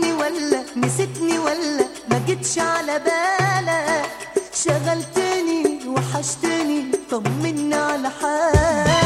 نسيتني ولا نسيتني ولا ما جيتش على بالك. شغلتني وحشتني طمني على حالك.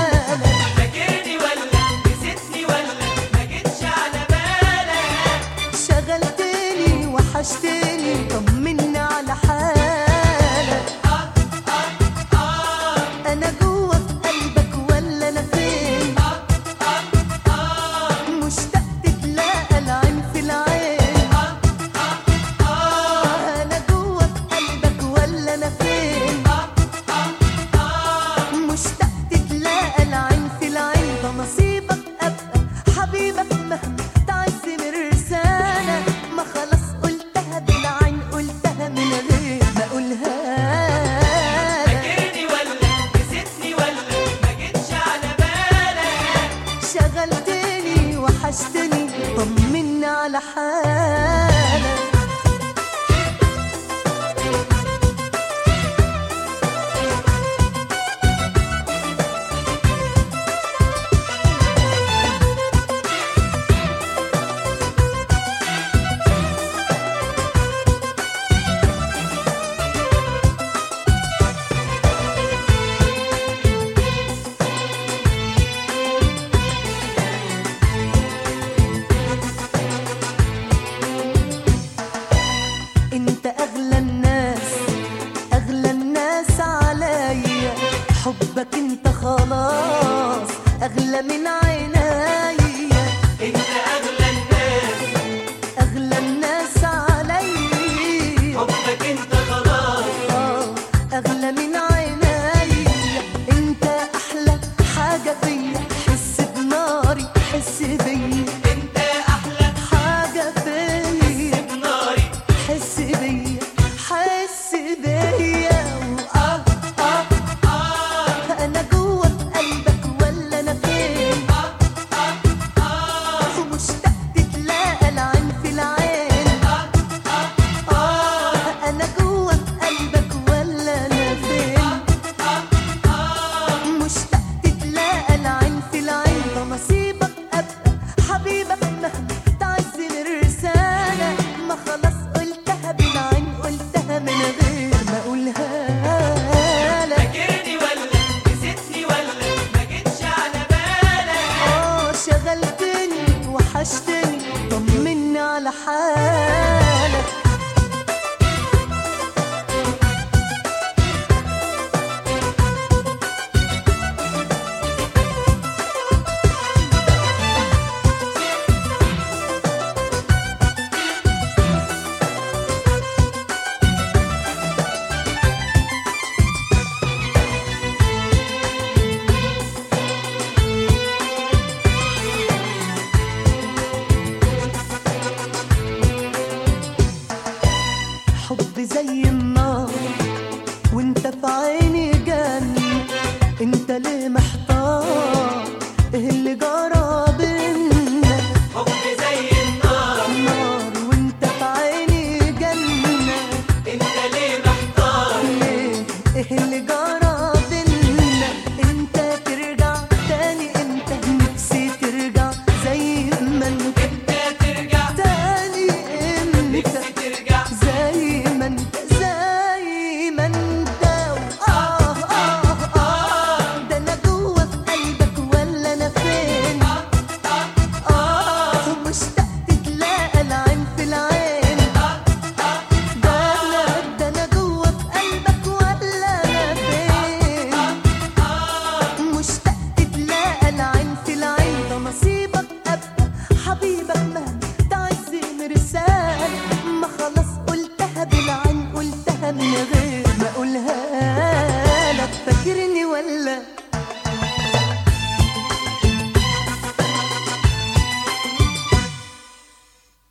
let me know. الحب زي النار وانت في ما أقولها لك فاكرني ولا